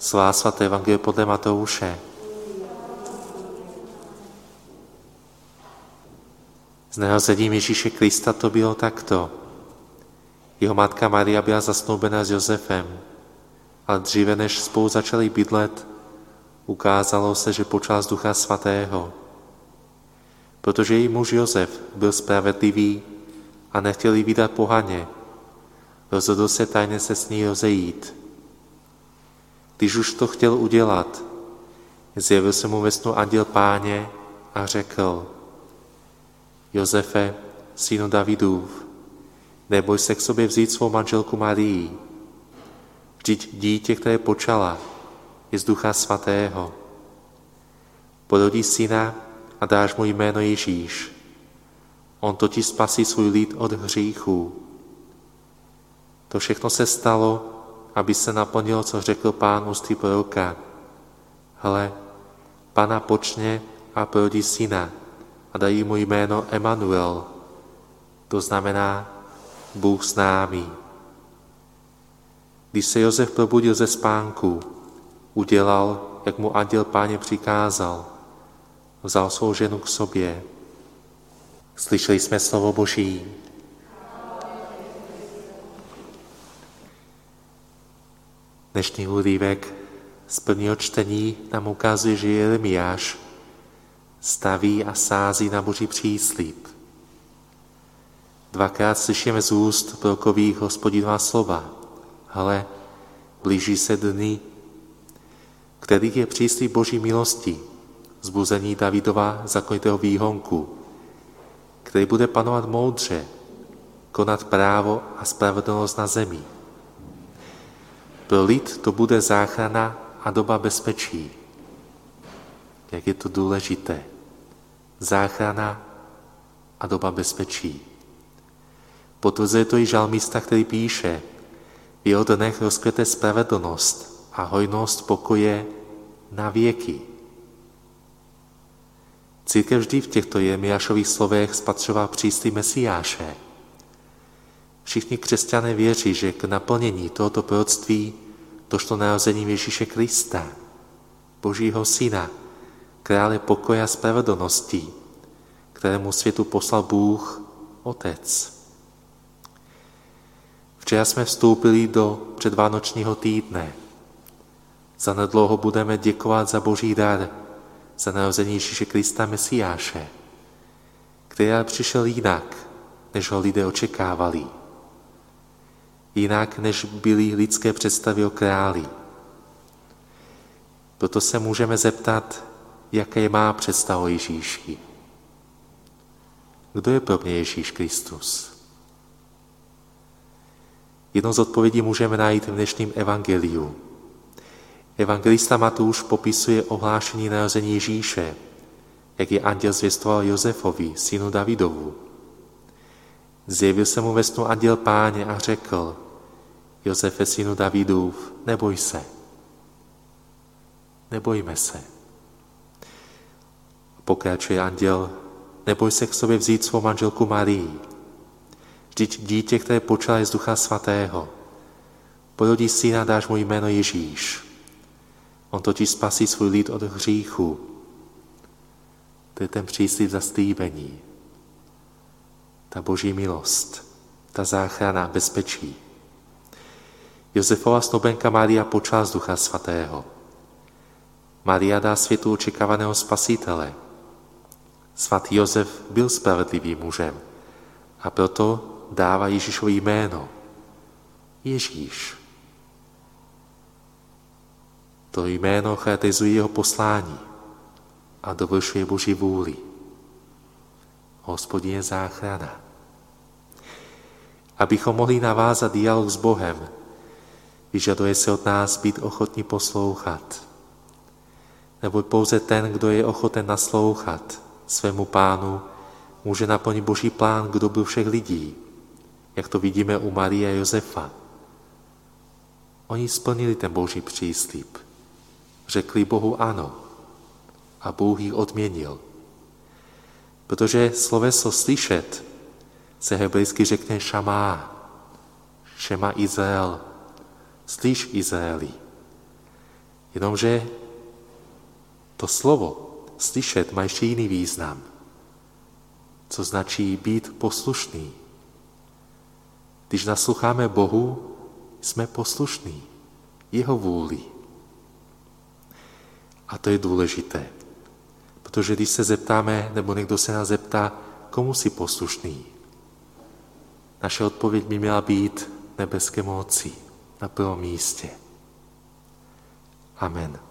Svá svaté evangelie podle Matouše. S narozením Ježíše Krista to bylo takto. Jeho matka Maria byla zasnoubená s Josefem, ale dříve než spolu začali bydlet, ukázalo se, že počal z Ducha Svatého. Protože její muž Josef byl spravedlivý a nechtěl jí vydat pohaně, rozhodl se tajně se s ní rozejít. Když už to chtěl udělat, zjevil se mu ve snu anděl páně a řekl, Josefe, synu Davidův, neboj se k sobě vzít svou manželku Marii. Vždyť dítě, které počala, je z Ducha Svatého. Porodí syna a dáš mu jméno Ježíš. On totiž spasí svůj lid od hříchů. To všechno se stalo, aby se naplnilo, co řekl pán ústý proroka. Hle, pana počne a porodí syna a dají mu jméno Emanuel. To znamená Bůh s námi. Když se Josef probudil ze spánku, udělal, jak mu anděl páně přikázal. Vzal svou ženu k sobě. Slyšeli jsme slovo Boží. Dnešní úlívek z prvního čtení nám ukazuje, že Jeremiáš staví a sází na Boží příslíp. Dvakrát slyšíme z úst prorokových hospodinová slova. Ale blíží se dny, kterých je příslíp Boží milosti, zbuzení Davidova zakonitého výhonku, který bude panovat moudře, konat právo a spravedlnost na zemi. Pro lid to bude záchrana a doba bezpečí. Jak je to důležité. Záchrana a doba bezpečí. Potvrzuje to i žalmista, který píše, v jeho dnech rozkvete spravedlnost a hojnost pokoje na věky. Církev vždy v těchto Jeremiášových slovech spatřovala příslí Mesiáše. Všichni křesťané věří, že k naplnění tohoto proroctví došlo narozením Ježíše Krista, Božího Syna, krále pokoja a spravedlnosti, kterému světu poslal Bůh, Otec. Včera jsme vstoupili do předvánočního týdne. Za nedlouho budeme děkovat za Boží dar, za narození Ježíše Krista Mesiáše, který přišel jinak, než ho lidé očekávali. Jinak, než byly lidské představy o králi. Proto se můžeme zeptat, jaké má představa o Ježíši. Kdo je pro mě Ježíš Kristus? Jednou z odpovědí můžeme najít v dnešním evangeliu. Evangelista Matouš popisuje ohlášení narození Ježíše, jak je anděl zvěstoval Josefovi, synu Davidovu. Zjevil se mu ve snu anděl páně a řekl, Josefe, synu Davidův, neboj se. Nebojme se. Pokračuje anděl, neboj se k sobě vzít svou manželku Marii, Vždyť dítě, které počala je z Ducha Svatého. Porodí syna, dáš mu jméno Ježíš. On totiž spasí svůj lid od hříchu. To je ten příslip zastýbení. Ta boží milost, ta záchrana, bezpečí. Josefova snoubenka Maria počala z Ducha Svatého. Maria dá světu očekávaného spasitele. Svatý Josef byl spravedlivým mužem a proto dává Ježíšovi jméno. Ježíš. To jméno charakterizuje jeho poslání a dovršuje Boží vůli. Hospodin je záchrana. Abychom mohli navázat dialog s Bohem, vyžaduje se od nás být ochotní poslouchat. Nebo pouze ten, kdo je ochoten naslouchat svému pánu, může naplnit Boží plán k dobru všech lidí jak to vidíme u Marie a Josefa. Oni splnili ten boží příslip. Řekli Bohu ano a Bůh jich odměnil. Protože sloveso slyšet se hebrejsky řekne šamá, šema Izrael, slyš Izraeli. Jenomže to slovo slyšet má ještě jiný význam, co značí být poslušný. Když nasloucháme Bohu, jsme poslušní jeho vůli. A to je důležité, protože když se zeptáme, nebo někdo se nás zeptá, komu si poslušný, naše odpověď by měla být nebeskému Otci na prvním místě. Amen.